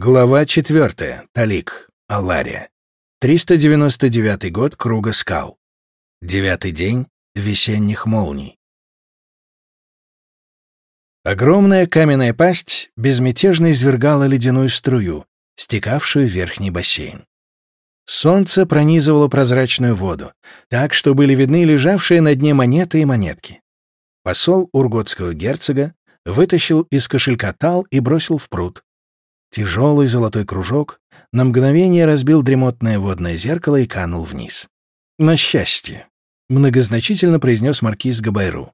Глава 4. Талик. Алария. 399 год Круга скал. Девятый день весенних молний. Огромная каменная пасть безмятежно извергала ледяную струю, стекавшую в верхний бассейн. Солнце пронизывало прозрачную воду, так что были видны лежавшие на дне монеты и монетки. Посол урготского герцога вытащил из кошелька тал и бросил в пруд, Тяжелый золотой кружок на мгновение разбил дремотное водное зеркало и канул вниз. «На счастье», — многозначительно произнес маркиз Габайру.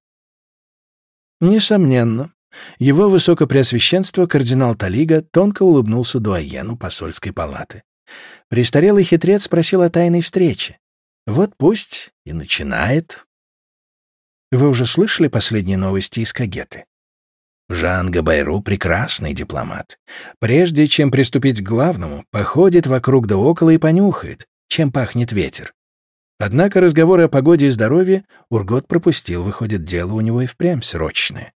Несомненно, его высокопреосвященство кардинал Талига тонко улыбнулся дуаену посольской палаты. Престарелый хитрец спросил о тайной встрече. Вот пусть и начинает. Вы уже слышали последние новости из Кагеты? Жан Габайру — прекрасный дипломат. Прежде чем приступить к главному, походит вокруг да около и понюхает, чем пахнет ветер. Однако разговоры о погоде и здоровье Ургот пропустил, выходит, дело у него и впрямь срочное.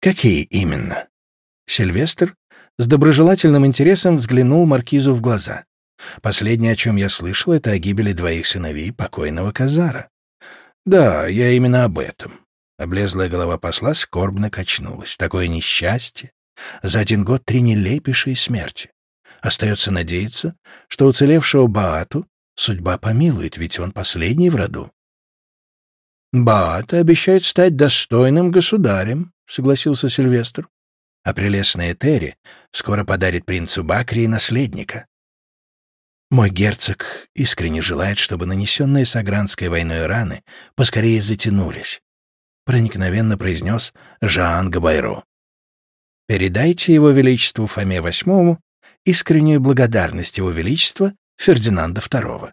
«Какие именно?» Сильвестр с доброжелательным интересом взглянул Маркизу в глаза. «Последнее, о чем я слышал, это о гибели двоих сыновей покойного Казара». «Да, я именно об этом. Облезлая голова посла скорбно качнулась. Такое несчастье. За один год три нелепейшие смерти. Остается надеяться, что уцелевшего Баату судьба помилует, ведь он последний в роду. «Баата обещает стать достойным государем», — согласился Сильвестр. «А прелестная Терри скоро подарит принцу Бакрии наследника. Мой герцог искренне желает, чтобы нанесенные Сагранской войной раны поскорее затянулись, проникновенно произнес Жан Габайру. «Передайте его величеству Фоме VIII искреннюю благодарность его величества Фердинанда II».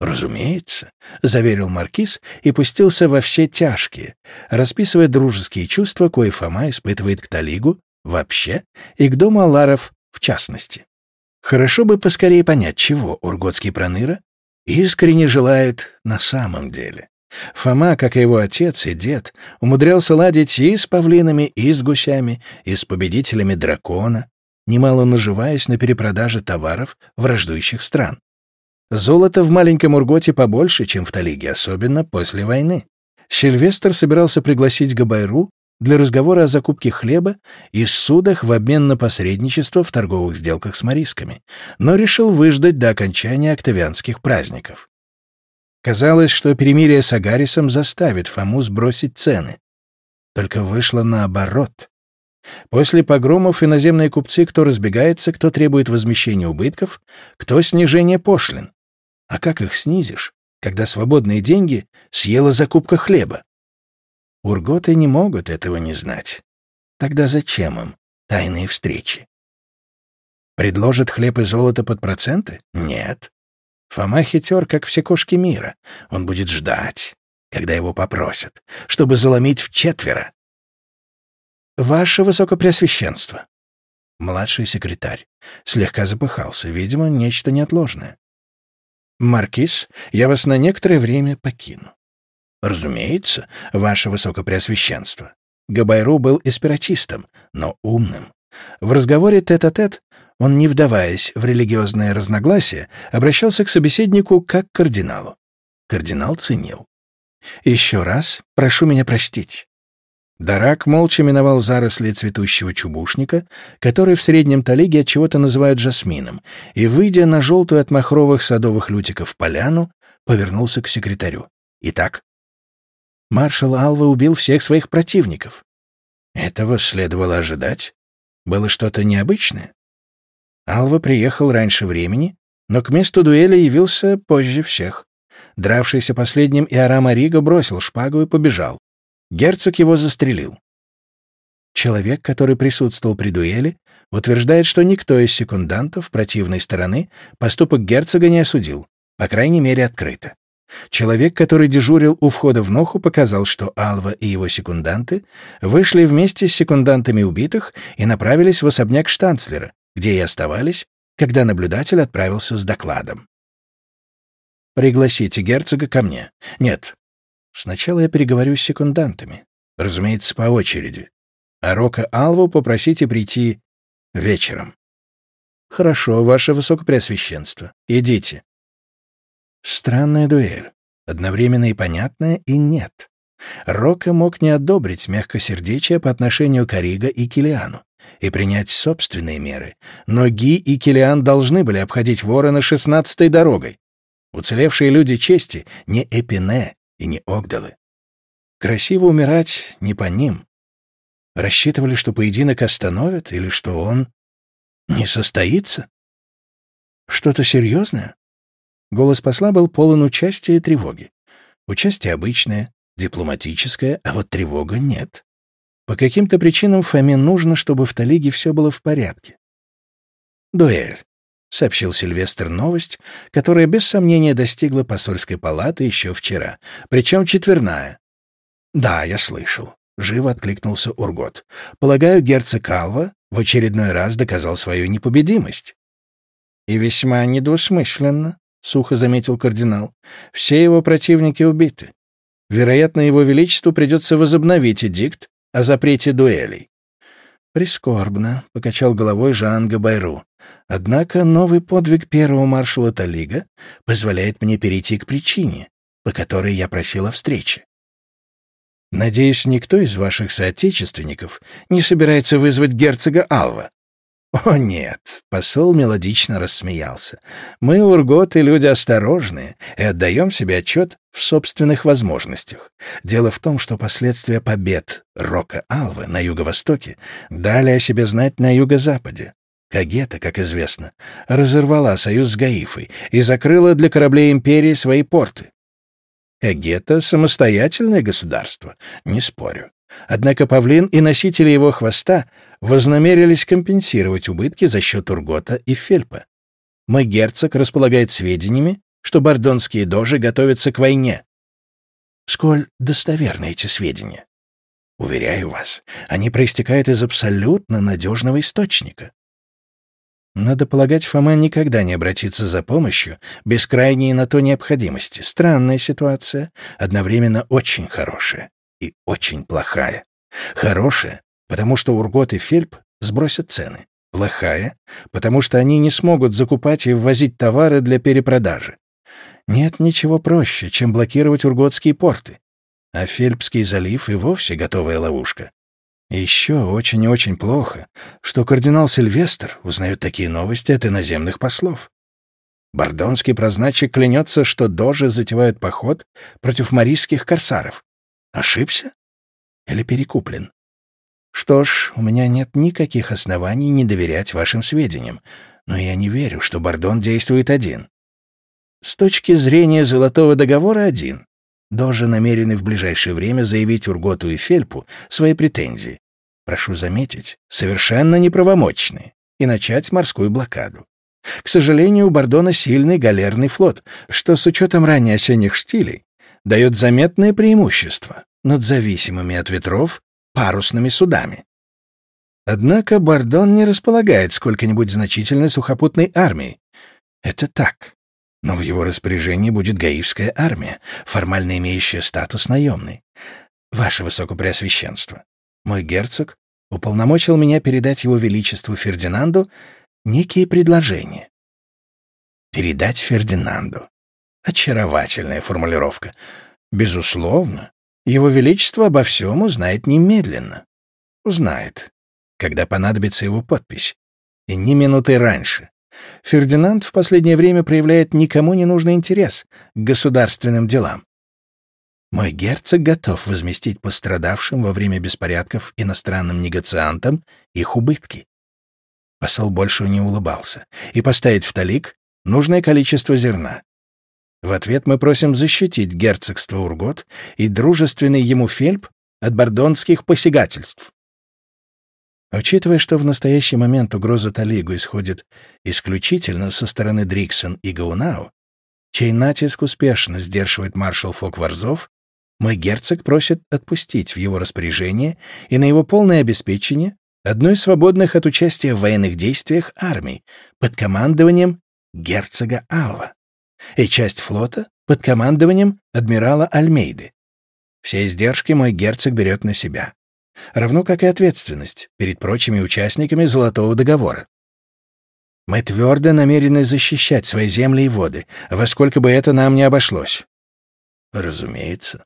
«Разумеется», — заверил маркиз и пустился во все тяжкие, расписывая дружеские чувства, кои Фома испытывает к Талигу вообще и к дому Аларов в частности. Хорошо бы поскорее понять, чего урготский проныра искренне желает на самом деле. Фома, как и его отец и дед, умудрялся ладить и с павлинами, и с гусями, и с победителями дракона, немало наживаясь на перепродаже товаров враждующих стран. Золото в маленьком Урготе побольше, чем в Талиге, особенно после войны. Сильвестр собирался пригласить Габайру для разговора о закупке хлеба и судах в обмен на посредничество в торговых сделках с морисками, но решил выждать до окончания октавианских праздников. Казалось, что перемирие с Агарисом заставит Фому сбросить цены. Только вышло наоборот. После погромов иноземные купцы кто разбегается, кто требует возмещения убытков, кто снижения пошлин. А как их снизишь, когда свободные деньги съела закупка хлеба? Урготы не могут этого не знать. Тогда зачем им тайные встречи? Предложат хлеб и золото под проценты? Нет. Фома хитер, как все кошки мира. Он будет ждать, когда его попросят, чтобы заломить в четверо. «Ваше Высокопреосвященство!» Младший секретарь слегка запыхался, видимо, нечто неотложное. «Маркиз, я вас на некоторое время покину». «Разумеется, ваше Высокопреосвященство». Габайру был эспиратистом, но умным. В разговоре тет-а-тет -тет он, не вдаваясь в религиозные разногласия, обращался к собеседнику как к кардиналу. Кардинал ценил. «Еще раз прошу меня простить». Дарак молча миновал заросли цветущего чубушника, который в среднем талиге от чего-то называют жасмином, и, выйдя на желтую от махровых садовых лютиков поляну, повернулся к секретарю. «Итак?» Маршал Алва убил всех своих противников. Этого следовало ожидать. Было что-то необычное. Алва приехал раньше времени, но к месту дуэли явился позже всех. Дравшийся последним Иорам Ариго бросил шпагу и побежал. Герцог его застрелил. Человек, который присутствовал при дуэли, утверждает, что никто из секундантов противной стороны поступок герцога не осудил, по крайней мере, открыто. Человек, который дежурил у входа в Ноху, показал, что Алва и его секунданты вышли вместе с секундантами убитых и направились в особняк штанцлера, где и оставались, когда наблюдатель отправился с докладом. «Пригласите герцога ко мне». «Нет. Сначала я переговорю с секундантами. Разумеется, по очереди. А Рока Алву попросите прийти вечером». Хорошо, ваше высокопреосвященство. Идите. Странная дуэль. Одновременно и понятная, и нет. Рока мог не одобрить мягкосердечие по отношению к Ариго и Килиану и принять собственные меры, но Ги и Килиан должны были обходить ворона шестнадцатой дорогой. Уцелевшие люди чести не Эпине и не Огдалы. Красиво умирать не по ним. Рассчитывали, что поединок остановят или что он не состоится? Что-то серьезное? Голос посла был полон участия и тревоги. Участие обычное, дипломатическое, а вот тревога нет. По каким-то причинам Фоме нужно, чтобы в Талиге все было в порядке. «Дуэль», — сообщил Сильвестр новость, которая без сомнения достигла посольской палаты еще вчера, причем четверная. «Да, я слышал», — живо откликнулся Ургот. «Полагаю, герцог Алва в очередной раз доказал свою непобедимость». «И весьма недвусмысленно», — сухо заметил кардинал. «Все его противники убиты. Вероятно, его величеству придется возобновить эдикт о запрете дуэлей». «Прискорбно», — покачал головой Жан Габайру. «Однако новый подвиг первого маршала Талига позволяет мне перейти к причине, по которой я просил о встрече. Надеюсь, никто из ваших соотечественников не собирается вызвать герцога Алва. «О, нет!» — посол мелодично рассмеялся. «Мы, урготы, люди осторожные и отдаем себе отчет в собственных возможностях. Дело в том, что последствия побед Рока Алвы на юго-востоке дали о себе знать на юго-западе. Кагета, как известно, разорвала союз с Гаифой и закрыла для кораблей империи свои порты. Кагета — самостоятельное государство, не спорю. Однако павлин и носители его хвоста вознамерились компенсировать убытки за счет Ургота и Фельпа. Мой герцог располагает сведениями, что бордонские дожи готовятся к войне. Сколь достоверны эти сведения? Уверяю вас, они проистекают из абсолютно надежного источника. Надо полагать, Фома никогда не обратится за помощью без крайней на то необходимости. Странная ситуация, одновременно очень хорошая и очень плохая. Хорошая, потому что Ургот и Фельп сбросят цены. Плохая, потому что они не смогут закупать и ввозить товары для перепродажи. Нет ничего проще, чем блокировать урготские порты. А Фельпский залив и вовсе готовая ловушка. еще очень и очень плохо, что кардинал Сильвестр узнает такие новости от иноземных послов. Бордонский прознатчик клянется, что дожи затевают поход против марийских корсаров. Ошибся? Или перекуплен? Что ж, у меня нет никаких оснований не доверять вашим сведениям, но я не верю, что Бордон действует один. С точки зрения Золотого договора один. Дожи намерены в ближайшее время заявить Урготу и Фельпу свои претензии. Прошу заметить, совершенно неправомочные, и начать морскую блокаду. К сожалению, у Бордона сильный галерный флот, что с учетом ранее осенних штилей дает заметное преимущество над зависимыми от ветров парусными судами. Однако Бардон не располагает сколько-нибудь значительной сухопутной армией. Это так. Но в его распоряжении будет Гаивская армия, формально имеющая статус наемной. Ваше Высокопреосвященство, мой герцог уполномочил меня передать его величеству Фердинанду некие предложения. Передать Фердинанду. Очаровательная формулировка. Безусловно, его Величество обо всем узнает немедленно. Узнает, когда понадобится его подпись. И ни минуты раньше. Фердинанд в последнее время проявляет никому не нужный интерес к государственным делам. Мой герцог готов возместить пострадавшим во время беспорядков иностранным негациантам их убытки. Посол больше не улыбался и поставить в талик нужное количество зерна. В ответ мы просим защитить герцогство Ургот и дружественный ему Фельп от бордонских посягательств. Учитывая, что в настоящий момент угроза Талигу исходит исключительно со стороны Дриксон и Гаунау, чей натиск успешно сдерживает маршал Фокварзов, мой герцог просит отпустить в его распоряжение и на его полное обеспечение одну из свободных от участия в военных действиях армий под командованием герцога Алва и часть флота под командованием адмирала Альмейды. Все издержки мой герцог берет на себя, равно как и ответственность перед прочими участниками Золотого договора. Мы твердо намерены защищать свои земли и воды, во сколько бы это нам не обошлось. Разумеется.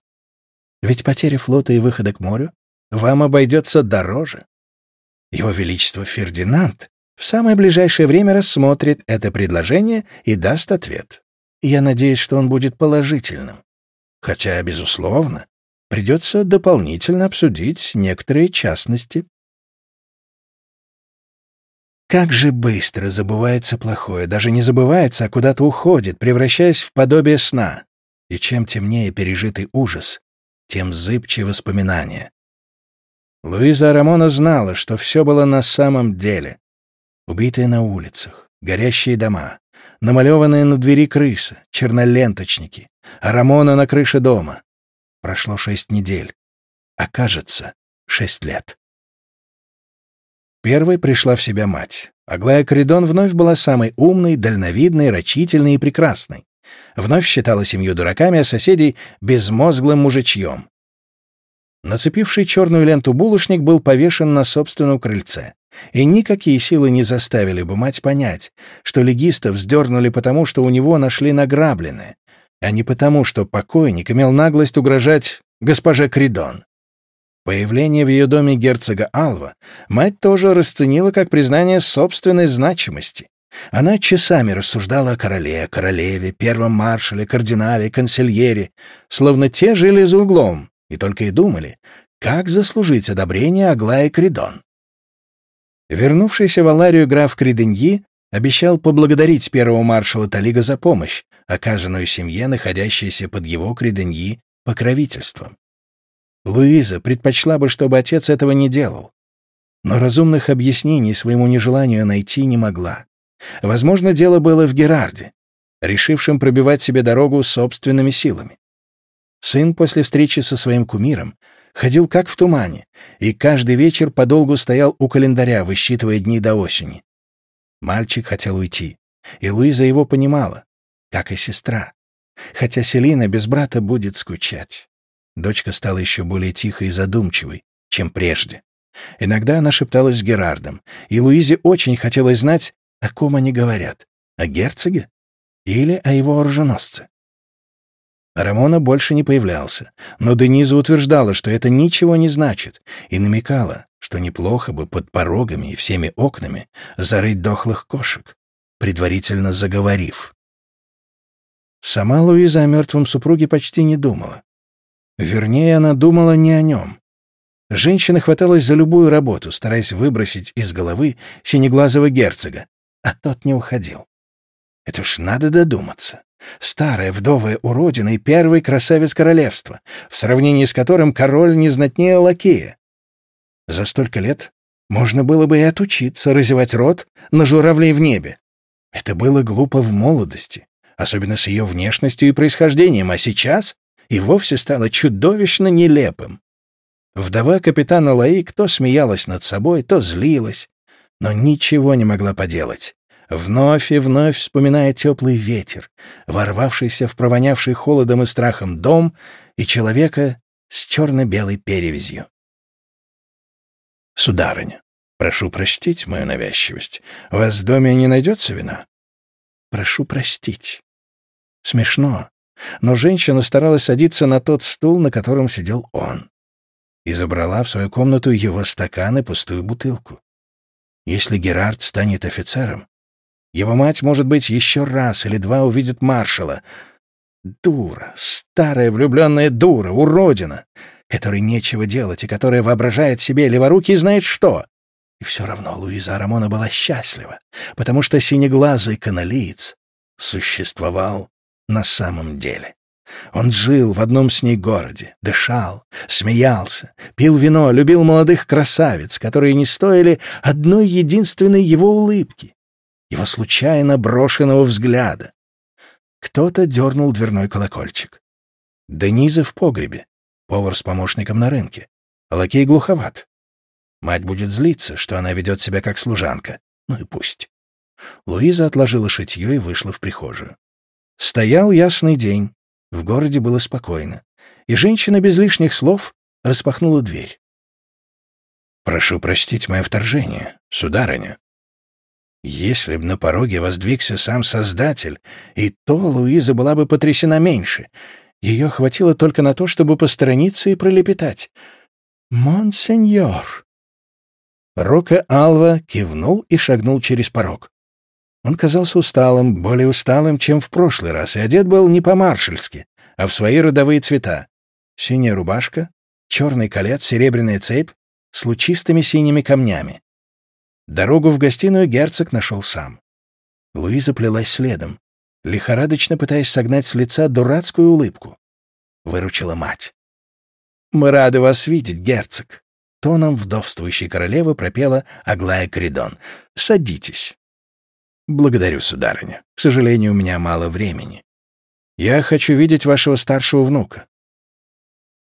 Ведь потеря флота и выхода к морю вам обойдется дороже. Его Величество Фердинанд в самое ближайшее время рассмотрит это предложение и даст ответ. Я надеюсь, что он будет положительным. Хотя, безусловно, придется дополнительно обсудить некоторые частности. Как же быстро забывается плохое, даже не забывается, а куда-то уходит, превращаясь в подобие сна. И чем темнее пережитый ужас, тем зыбче воспоминания. Луиза Арамона знала, что все было на самом деле. Убитые на улицах, горящие дома, намалеванные на двери крысы, черноленточники, Арамона на крыше дома. Прошло шесть недель, а кажется, шесть лет. Первой пришла в себя мать. Аглая Коридон вновь была самой умной, дальновидной, рачительной и прекрасной. Вновь считала семью дураками, а соседей — безмозглым мужичьем. Нацепивший черную ленту булочник был повешен на собственном крыльце. И никакие силы не заставили бы мать понять, что легиста вздернули потому, что у него нашли награбленное, а не потому, что покойник имел наглость угрожать госпоже Кридон. Появление в ее доме герцога Алва мать тоже расценила как признание собственной значимости. Она часами рассуждала о короле, королеве, первом маршале, кардинале, консильере, словно те жили за углом и только и думали, как заслужить одобрение Аглаи Кридон. Вернувшийся в Аларию граф Криденьи обещал поблагодарить первого маршала Талига за помощь, оказанную семье, находящейся под его Криденьи покровительством. Луиза предпочла бы, чтобы отец этого не делал. Но разумных объяснений своему нежеланию найти не могла. Возможно, дело было в Герарде, решившем пробивать себе дорогу собственными силами. Сын после встречи со своим кумиром ходил как в тумане, и каждый вечер подолгу стоял у календаря, высчитывая дни до осени. Мальчик хотел уйти, и Луиза его понимала, как и сестра. Хотя Селина без брата будет скучать. Дочка стала еще более тихой и задумчивой, чем прежде. Иногда она шепталась с Герардом, и Луизе очень хотелось знать, о ком они говорят — о герцоге или о его оруженосце. Рамона больше не появлялся, но Дениза утверждала, что это ничего не значит, и намекала, что неплохо бы под порогами и всеми окнами зарыть дохлых кошек, предварительно заговорив. Сама Луиза о мертвом супруге почти не думала. Вернее, она думала не о нем. Женщина хваталась за любую работу, стараясь выбросить из головы синеглазого герцога, а тот не уходил. Это уж надо додуматься. Старая вдовая уродина и первый красавец королевства, в сравнении с которым король не знатнее лакея. За столько лет можно было бы и отучиться разевать рот на журавлей в небе. Это было глупо в молодости, особенно с ее внешностью и происхождением, а сейчас и вовсе стало чудовищно нелепым. Вдова капитана Лаик то смеялась над собой, то злилась, но ничего не могла поделать. Вновь и вновь вспоминая теплый ветер, ворвавшийся в провонявший холодом и страхом дом и человека с черно-белой перевязью. «Сударыня, прошу простить мою навязчивость. У вас в доме не найдется вина?» «Прошу простить». Смешно, но женщина старалась садиться на тот стул, на котором сидел он, и забрала в свою комнату его стакан и пустую бутылку. Если Герард станет офицером, его мать, может быть, еще раз или два увидит маршала. Дура, старая влюбленная дура, уродина, которой нечего делать и которая воображает себе леворуки и знает что. И все равно Луиза Рамона была счастлива, потому что синеглазый каналиец существовал на самом деле. Он жил в одном с ней городе, дышал, смеялся, пил вино, любил молодых красавиц, которые не стоили одной единственной его улыбки, его случайно брошенного взгляда. Кто-то дернул дверной колокольчик. Дениза в погребе, повар с помощником на рынке. Лакей глуховат. Мать будет злиться, что она ведет себя как служанка. Ну и пусть. Луиза отложила шитье и вышла в прихожую. Стоял ясный день, в городе было спокойно, и женщина без лишних слов распахнула дверь. «Прошу простить мое вторжение, сударыня». Если б на пороге воздвигся сам Создатель, и то Луиза была бы потрясена меньше. Ее хватило только на то, чтобы посторониться и пролепетать. «Монсеньор!» Рока Алва кивнул и шагнул через порог. Он казался усталым, более усталым, чем в прошлый раз, и одет был не по-маршальски, а в свои родовые цвета. Синяя рубашка, черный колец, серебряная цепь с лучистыми синими камнями. Дорогу в гостиную герцог нашел сам. Луиза плелась следом, лихорадочно пытаясь согнать с лица дурацкую улыбку. Выручила мать. «Мы рады вас видеть, герцог!» Тоном вдовствующей королевы пропела Аглая Коридон. «Садитесь». «Благодарю, сударыня. К сожалению, у меня мало времени. Я хочу видеть вашего старшего внука».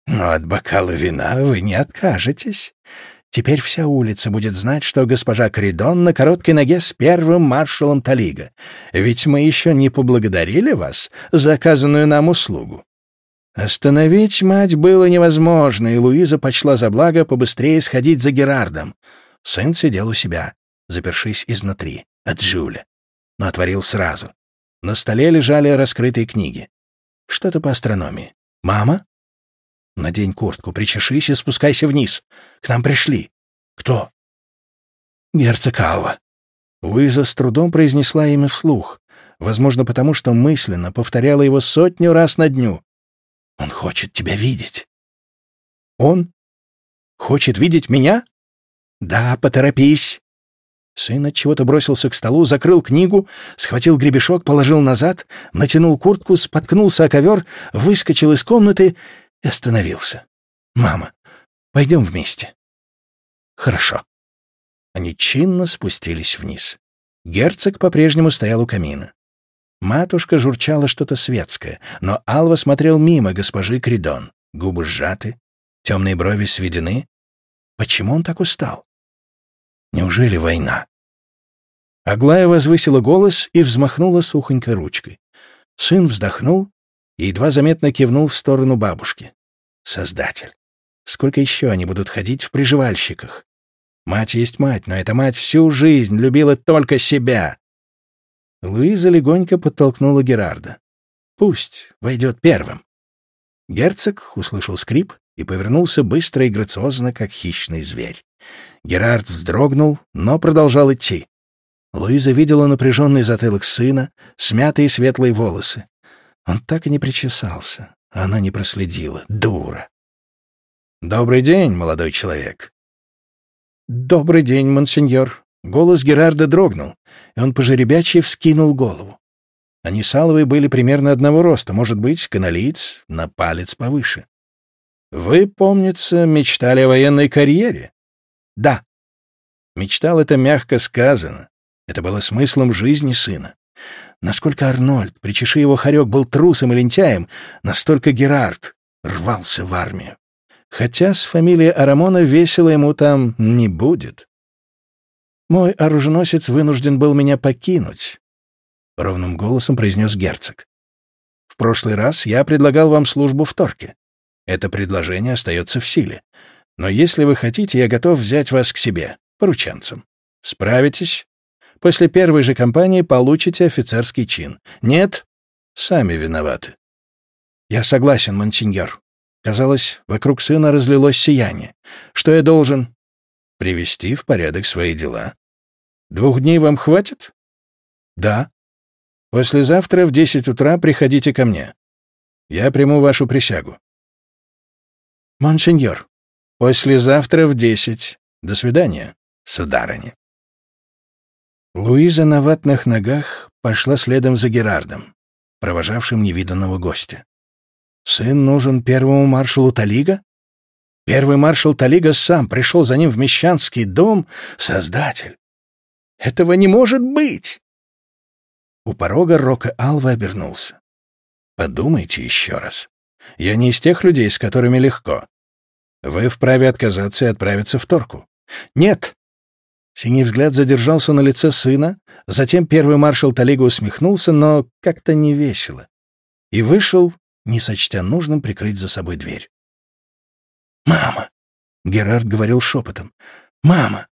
«Но от бокала вина вы не откажетесь. Теперь вся улица будет знать, что госпожа Коридон на короткой ноге с первым маршалом Талига. Ведь мы еще не поблагодарили вас за оказанную нам услугу». Остановить мать было невозможно, и Луиза почла за благо побыстрее сходить за Герардом. Сын сидел у себя, запершись изнутри, от Жюля но отворил сразу. На столе лежали раскрытые книги. Что-то по астрономии. «Мама?» «Надень куртку, причешись и спускайся вниз. К нам пришли». «Кто?» «Герцог Алва». Луиза с трудом произнесла имя вслух, возможно, потому что мысленно повторяла его сотню раз на дню. «Он хочет тебя видеть». «Он? Хочет видеть меня?» «Да, поторопись. Сын от чего-то бросился к столу, закрыл книгу, схватил гребешок, положил назад, натянул куртку, споткнулся о ковер, выскочил из комнаты и остановился. «Мама, пойдем вместе». «Хорошо». Они чинно спустились вниз. Герцог по-прежнему стоял у камина. Матушка журчала что-то светское, но Алва смотрел мимо госпожи Кридон. Губы сжаты, темные брови сведены. Почему он так устал? Неужели война? Аглая возвысила голос и взмахнула сухонькой ручкой. Сын вздохнул и едва заметно кивнул в сторону бабушки. Создатель. Сколько еще они будут ходить в приживальщиках? Мать есть мать, но эта мать всю жизнь любила только себя. Луиза легонько подтолкнула Герарда. «Пусть войдет первым». Герцог услышал скрип и повернулся быстро и грациозно, как хищный зверь. Герард вздрогнул, но продолжал идти. Луиза видела напряженный затылок сына, смятые светлые волосы. Он так и не причесался. Она не проследила. Дура. «Добрый день, молодой человек». «Добрый день, монсеньор». Голос Герарда дрогнул, и он пожеребячьи вскинул голову. Они с Алвой были примерно одного роста, может быть, каналиец на палец повыше. «Вы, помнится, мечтали о военной карьере?» Да. Мечтал это мягко сказано. Это было смыслом жизни сына. Насколько Арнольд, причеши его хорек, был трусом и лентяем, настолько Герард рвался в армию. Хотя с фамилией Арамона весело ему там не будет. «Мой оруженосец вынужден был меня покинуть», — ровным голосом произнес герцог. «В прошлый раз я предлагал вам службу в Торке. Это предложение остается в силе. Но если вы хотите, я готов взять вас к себе, порученцем. Справитесь? После первой же кампании получите офицерский чин. Нет? Сами виноваты. Я согласен, монсеньор. Казалось, вокруг сына разлилось сияние. Что я должен? Привести в порядок свои дела. Двух дней вам хватит? Да. Послезавтра в десять утра приходите ко мне. Я приму вашу присягу. Монсеньор, Послезавтра в десять. До свидания, сударыня. Луиза на ватных ногах пошла следом за Герардом, провожавшим невиданного гостя. Сын нужен первому маршалу Талига? Первый маршал Талига сам пришел за ним в Мещанский дом, создатель. Этого не может быть! У порога Рока Алва обернулся. Подумайте еще раз. Я не из тех людей, с которыми легко. Вы вправе отказаться и отправиться в Торку. Нет! Синий взгляд задержался на лице сына, затем первый маршал Талига усмехнулся, но как-то не весело, и вышел, не сочтя нужным прикрыть за собой дверь. «Мама!» — Герард говорил шепотом. «Мама!»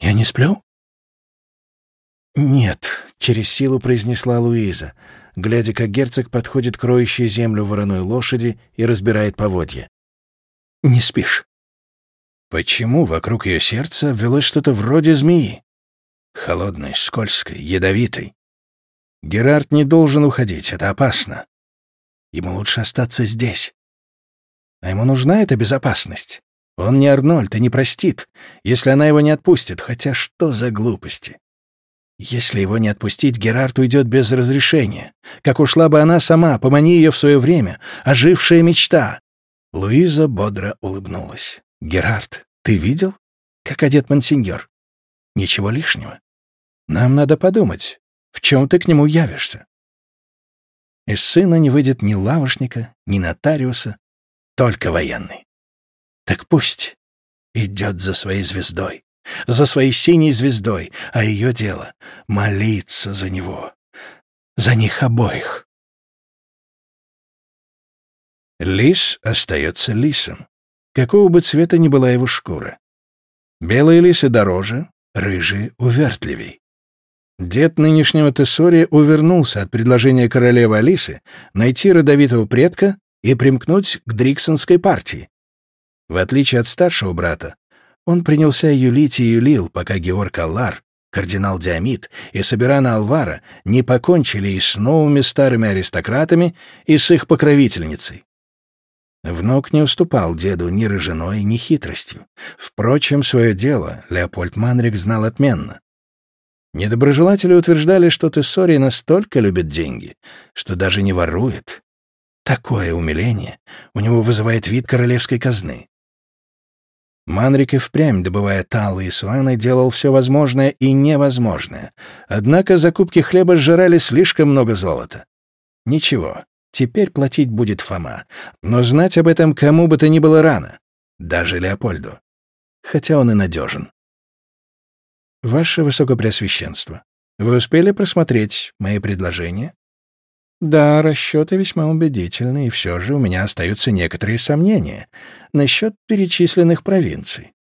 «Я не сплю?» «Нет», — через силу произнесла Луиза, глядя, как герцог подходит к роющей землю вороной лошади и разбирает поводья. «Не спишь?» Почему вокруг ее сердца велось что-то вроде змеи? Холодной, скользкой, ядовитой. Герард не должен уходить, это опасно. Ему лучше остаться здесь. А ему нужна эта безопасность. Он не Арнольд и не простит, если она его не отпустит, хотя что за глупости. Если его не отпустить, Герард уйдет без разрешения. Как ушла бы она сама, помани ее в свое время, ожившая мечта. Луиза бодро улыбнулась. «Герард, ты видел, как одет мансиньор? Ничего лишнего. Нам надо подумать, в чем ты к нему явишься. Из сына не выйдет ни лавошника, ни нотариуса, только военный. Так пусть идет за своей звездой, за своей синей звездой, а ее дело — молиться за него, за них обоих. Лис остается лисом, какого бы цвета ни была его шкура. Белые лисы дороже, рыжие увертливей. Дед нынешнего Тессори увернулся от предложения королевы Алисы найти родовитого предка и примкнуть к Дриксонской партии. В отличие от старшего брата, он принялся юлить и юлил, пока Георг Аллар, кардинал Диамид и Собирана Алвара не покончили и с новыми старыми аристократами, и с их покровительницей. Внук не уступал деду ни рыжиной, ни хитростью. Впрочем, свое дело Леопольд Манрик знал отменно. Недоброжелатели утверждали, что Тессори настолько любит деньги, что даже не ворует. Такое умиление у него вызывает вид королевской казны. Манрик и впрямь, добывая талы и суаны, делал все возможное и невозможное. Однако закупки хлеба сжирали слишком много золота. Ничего, Теперь платить будет Фома. Но знать об этом кому бы то ни было рано. Даже Леопольду. Хотя он и надежен. Ваше Высокопреосвященство, вы успели просмотреть мои предложения? Да, расчеты весьма убедительны, и все же у меня остаются некоторые сомнения насчет перечисленных провинций.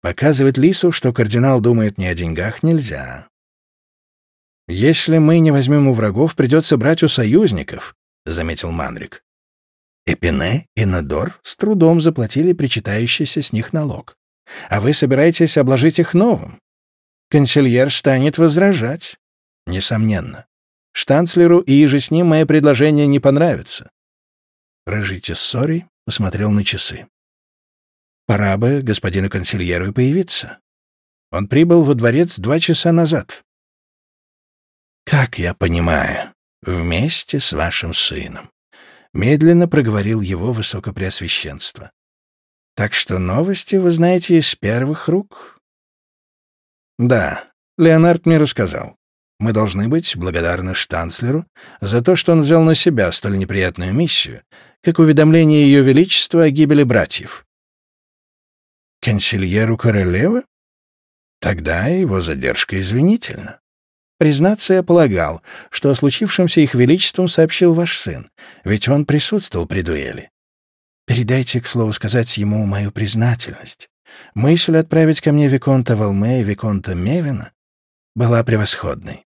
Показывать Лису, что кардинал думает не о деньгах, нельзя. «Если мы не возьмем у врагов, придется брать у союзников», — заметил Манрик. Эпине и Надор с трудом заплатили причитающийся с них налог. А вы собираетесь обложить их новым? Консильер станет возражать. Несомненно. Штанцлеру и иже с ним мои предложения не понравятся. Рыжий Тессори посмотрел на часы. Пора бы господину консильеру появиться. Он прибыл во дворец два часа назад. «Как я понимаю, вместе с вашим сыном», — медленно проговорил его высокопреосвященство. «Так что новости вы знаете из первых рук?» «Да, Леонард мне рассказал. Мы должны быть благодарны штанцлеру за то, что он взял на себя столь неприятную миссию, как уведомление Ее Величества о гибели братьев». «Консильеру королевы? Тогда его задержка извинительна». Признаться, я полагал, что о случившемся их величеством сообщил ваш сын, ведь он присутствовал при дуэли. Передайте, к слову сказать, ему мою признательность. Мысль отправить ко мне Виконта Волме и Виконта Мевина была превосходной.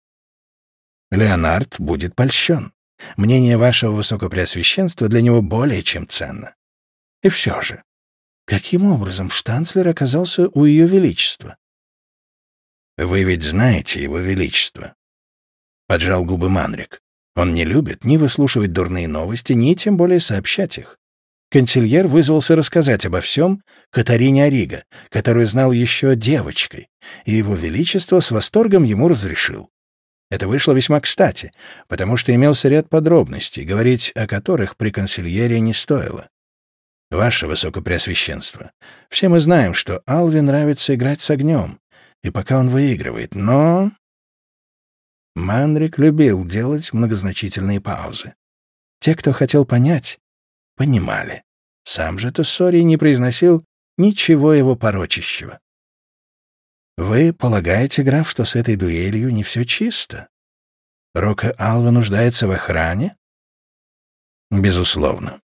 Леонард будет польщен. Мнение вашего высокопреосвященства для него более чем ценно. И все же, каким образом штанцлер оказался у ее величества? Вы ведь знаете его величество. Поджал губы Манрик. Он не любит ни выслушивать дурные новости, ни тем более сообщать их. Консильер вызвался рассказать обо всем Катарине Ориго, которую знал еще девочкой, и его величество с восторгом ему разрешил. Это вышло весьма кстати, потому что имелся ряд подробностей, говорить о которых при консильере не стоило. Ваше Высокопреосвященство, все мы знаем, что Алве нравится играть с огнем, и пока он выигрывает, но... Манрик любил делать многозначительные паузы. Те, кто хотел понять, понимали. Сам же Туссори не произносил ничего его порочащего. «Вы полагаете, граф, что с этой дуэлью не все чисто? Рока Алва нуждается в охране?» «Безусловно».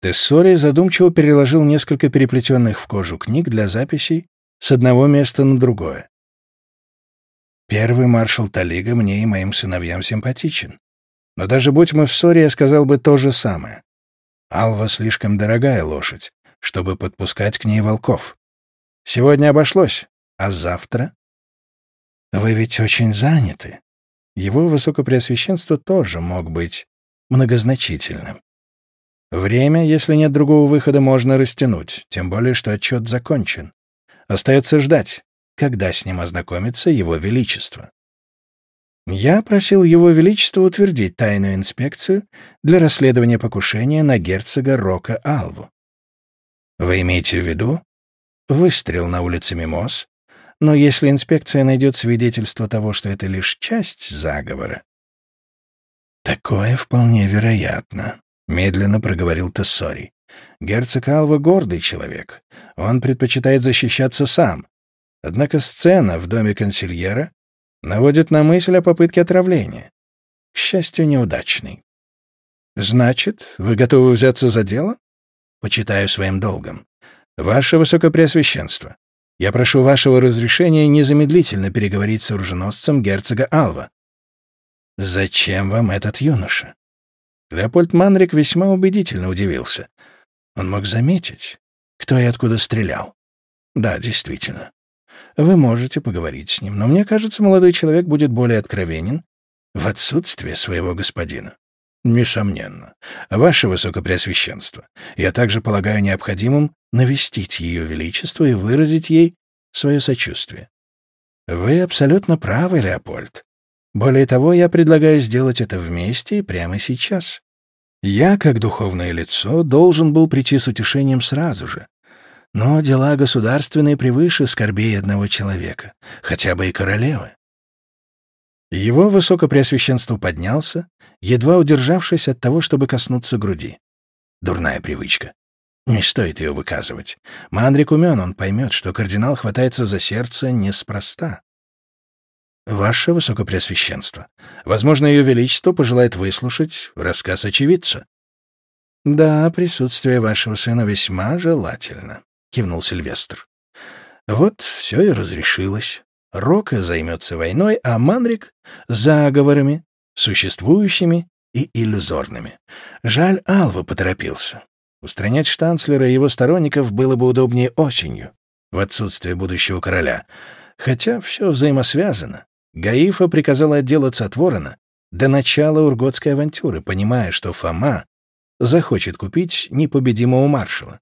Тессори задумчиво переложил несколько переплетенных в кожу книг для записей с одного места на другое. Первый маршал Талига мне и моим сыновьям симпатичен. Но даже будь мы в ссоре, я сказал бы то же самое. Алва слишком дорогая лошадь, чтобы подпускать к ней волков. Сегодня обошлось, а завтра? Вы ведь очень заняты. Его высокопреосвященство тоже мог быть многозначительным. Время, если нет другого выхода, можно растянуть, тем более, что отчет закончен. Остается ждать, когда с ним ознакомится Его Величество. Я просил Его Величество утвердить тайную инспекцию для расследования покушения на герцога Рока Алву. Вы имеете в виду выстрел на улице Мимоз, но если инспекция найдет свидетельство того, что это лишь часть заговора... Такое вполне вероятно, — медленно проговорил Тессори. Герцог Алва — гордый человек. Он предпочитает защищаться сам. Однако сцена в доме консильера наводит на мысль о попытке отравления. К счастью, неудачной. «Значит, вы готовы взяться за дело?» «Почитаю своим долгом. Ваше Высокопреосвященство, я прошу вашего разрешения незамедлительно переговорить с оруженосцем герцога Алва». «Зачем вам этот юноша?» Леопольд Манрик весьма убедительно удивился. Он мог заметить, кто и откуда стрелял. Да, действительно. Вы можете поговорить с ним, но мне кажется, молодой человек будет более откровенен в отсутствие своего господина. Несомненно. Ваше Высокопреосвященство, я также полагаю необходимым навестить Ее Величество и выразить ей свое сочувствие. Вы абсолютно правы, Леопольд. Более того, я предлагаю сделать это вместе и прямо сейчас. Я, как духовное лицо, должен был прийти с утешением сразу же, но дела государственные превыше скорбей одного человека, хотя бы и королевы. Его высокопреосвященство поднялся, едва удержавшись от того, чтобы коснуться груди. Дурная привычка. Не стоит ее выказывать. Мандрик умен, он поймет, что кардинал хватается за сердце неспроста. «Ваше Высокопреосвященство, возможно, Ее Величество пожелает выслушать рассказ очевидца». «Да, присутствие вашего сына весьма желательно», — кивнул Сильвестр. Вот все и разрешилось. Рока займется войной, а Манрик — заговорами, существующими и иллюзорными. Жаль, Алва поторопился. Устранять штанцлера и его сторонников было бы удобнее осенью, в отсутствие будущего короля. Хотя все взаимосвязано. Гаифа приказала отделаться от ворона до начала урготской авантюры, понимая, что Фома захочет купить непобедимого маршала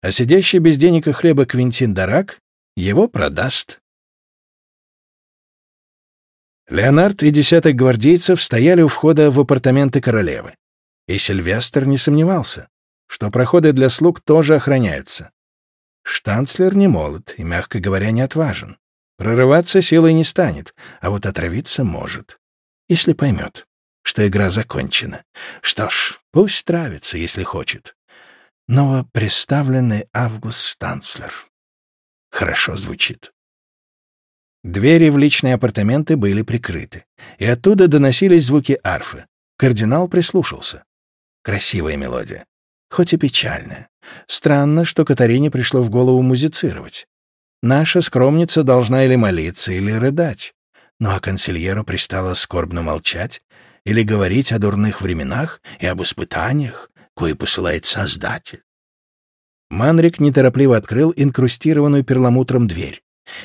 а сидящий без денег и хлеба Квинтин Дарак его продаст. Леонард и десяток гвардейцев стояли у входа в апартаменты королевы, и Сильвестр не сомневался, что проходы для слуг тоже охраняются. Штанцлер не молод и, мягко говоря, не отважен. Прорываться силой не станет, а вот отравиться может, если поймет, что игра закончена. Что ж, пусть травится, если хочет новоприставленный Август Штанцлер. Хорошо звучит. Двери в личные апартаменты были прикрыты, и оттуда доносились звуки арфы. Кардинал прислушался. Красивая мелодия, хоть и печальная. Странно, что Катарине пришло в голову музицировать. Наша скромница должна или молиться, или рыдать. Ну а консильеру пристало скорбно молчать или говорить о дурных временах и об испытаниях, кое посылает Создатель. Манрик неторопливо открыл инкрустированную перламутром дверь,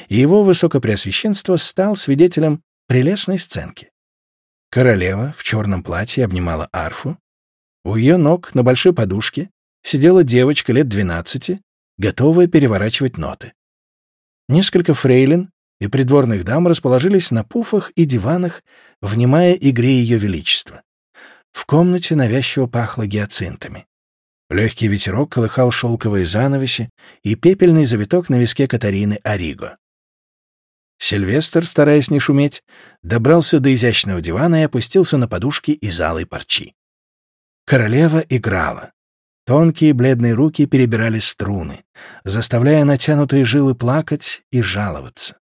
и его высокопреосвященство стал свидетелем прелестной сценки. Королева в черном платье обнимала арфу. У ее ног на большой подушке сидела девочка лет двенадцати, готовая переворачивать ноты. Несколько фрейлин и придворных дам расположились на пуфах и диванах, внимая игре ее величества. В комнате навязчиво пахло гиацинтами. Легкий ветерок колыхал шелковые занавеси и пепельный завиток на виске Катарины Ориго. Сильвестр, стараясь не шуметь, добрался до изящного дивана и опустился на подушки из алой парчи. Королева играла. Тонкие бледные руки перебирали струны, заставляя натянутые жилы плакать и жаловаться.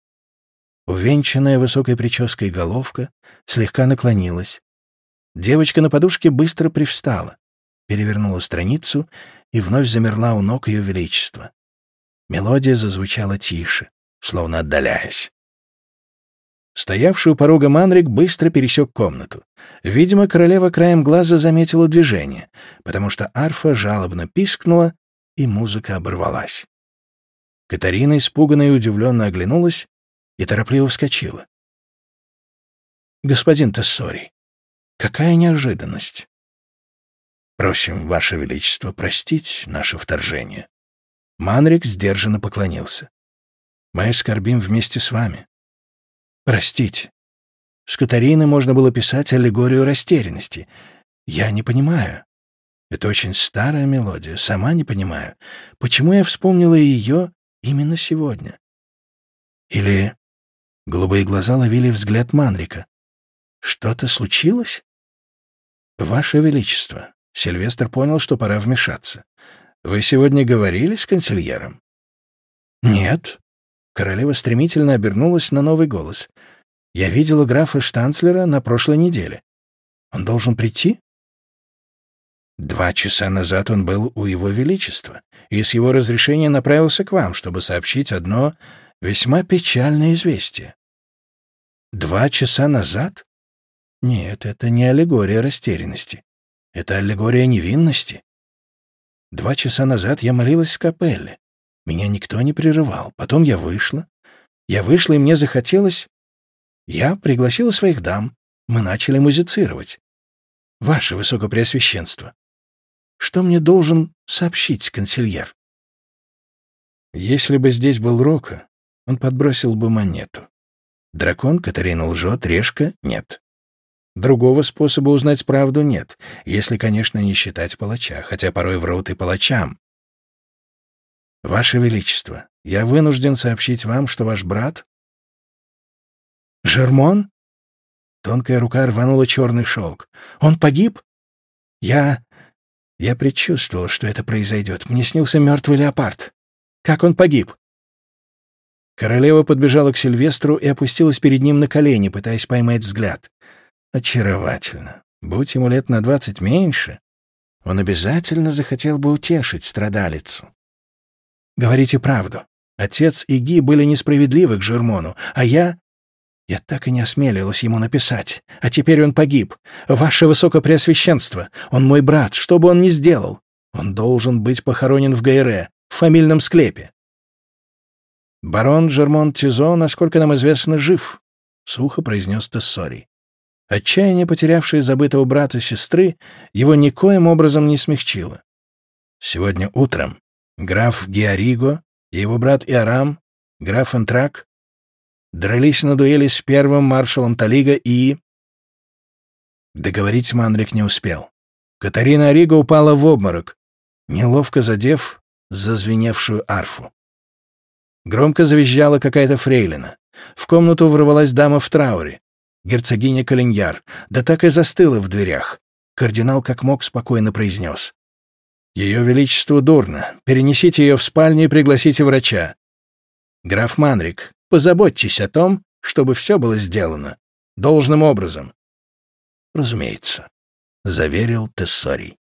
Увенчанная высокой прической головка слегка наклонилась, Девочка на подушке быстро привстала, перевернула страницу и вновь замерла у ног ее величества. Мелодия зазвучала тише, словно отдаляясь. Стоявший у порога Манрик быстро пересек комнату. Видимо, королева краем глаза заметила движение, потому что арфа жалобно пискнула, и музыка оборвалась. Катарина испуганно и удивленно оглянулась и торопливо вскочила. «Господин Тессори, какая неожиданность!» «Просим, Ваше Величество, простить наше вторжение». Манрик сдержанно поклонился. «Мы скорбим вместе с вами. Простите. С Катариной можно было писать аллегорию растерянности. Я не понимаю. Это очень старая мелодия, сама не понимаю. Почему я вспомнила ее именно сегодня? Или голубые глаза ловили взгляд Манрика. Что-то случилось? Ваше Величество, Сильвестр понял, что пора вмешаться. Вы сегодня говорили с консильером? Нет, Королева стремительно обернулась на новый голос. «Я видела графа Штанцлера на прошлой неделе. Он должен прийти?» «Два часа назад он был у Его Величества, и с его разрешения направился к вам, чтобы сообщить одно весьма печальное известие». «Два часа назад?» «Нет, это не аллегория растерянности. Это аллегория невинности. Два часа назад я молилась в капелле. Меня никто не прерывал. Потом я вышла. Я вышла, и мне захотелось... Я пригласила своих дам. Мы начали музицировать. Ваше Высокопреосвященство, что мне должен сообщить консильер? Если бы здесь был Рока, он подбросил бы монету. Дракон, Катарина лжет, решка — нет. Другого способа узнать правду нет, если, конечно, не считать палача, хотя порой врут и палачам. «Ваше Величество, я вынужден сообщить вам, что ваш брат...» «Жермон?» Тонкая рука рванула черный шелк. «Он погиб?» «Я... я предчувствовал, что это произойдет. Мне снился мертвый леопард. Как он погиб?» Королева подбежала к Сильвестру и опустилась перед ним на колени, пытаясь поймать взгляд. Очаровательно. Будь ему лет на двадцать меньше, он обязательно захотел бы утешить страдалицу. Говорите правду. Отец и Ги были несправедливы к Жермону, а я... Я так и не осмелилась ему написать. А теперь он погиб. Ваше Высокопреосвященство, он мой брат, что бы он ни сделал. Он должен быть похоронен в Гайре, в фамильном склепе. Барон Жермон Тизо, насколько нам известно, жив, — сухо произнес Тессори. Отчаяние, потерявшее забытого брата сестры, его никоим образом не смягчило. Сегодня утром граф Геориго и его брат Иорам, граф Энтрак, дрались на дуэли с первым маршалом Талига и... Договорить Манрик не успел. Катарина Ориго упала в обморок, неловко задев зазвеневшую арфу. Громко завизжала какая-то фрейлина. В комнату ворвалась дама в трауре, герцогиня Калиньяр, да так и застыла в дверях. Кардинал как мог спокойно произнес. Ее Величеству дурно. Перенесите ее в спальню и пригласите врача. Граф Манрик, позаботьтесь о том, чтобы все было сделано. Должным образом. Разумеется, — заверил Тессорий.